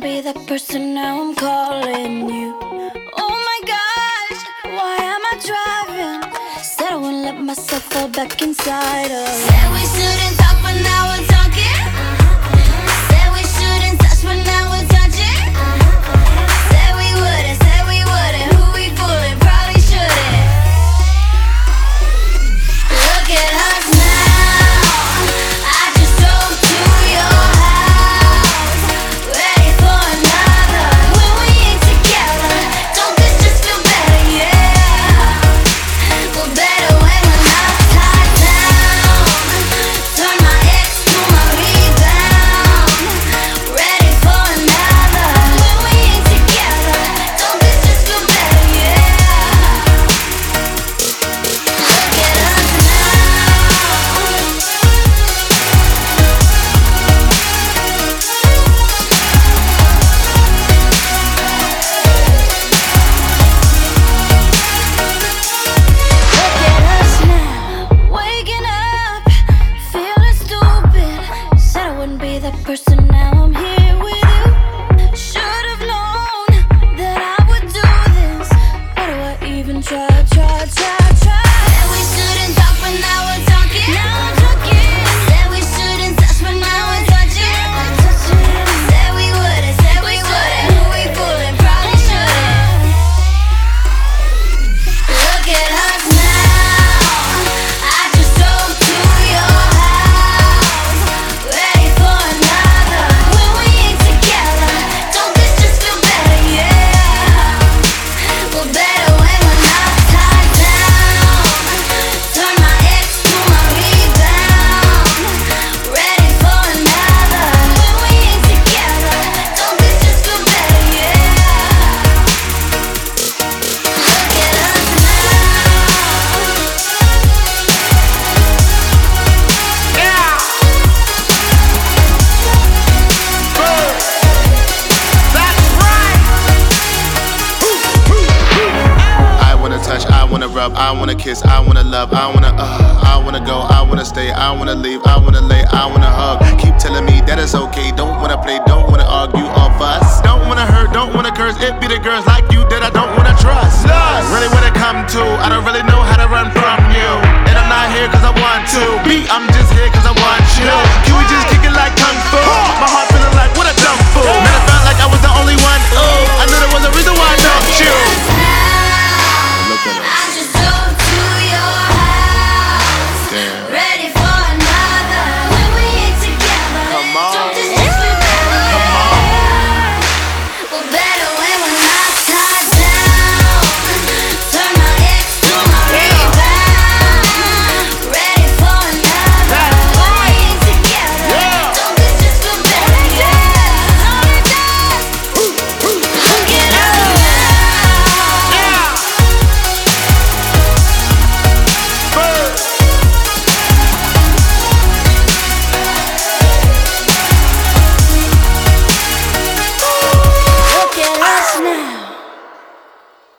be that person now I'm calling you. Oh my gosh, why am I driving? Said I wouldn't let myself fall back inside of. Said we shouldn't talk, but now it's. even try, try, try, try. And we shouldn't talk, but now we're talking. Now rub. I wanna kiss, I wanna love, I wanna uh, I wanna go, I wanna stay, I wanna leave, I wanna lay, I wanna hug. Keep telling me that it's okay, don't wanna play, don't wanna argue Off us, Don't wanna hurt, don't wanna curse, it be the girls like you.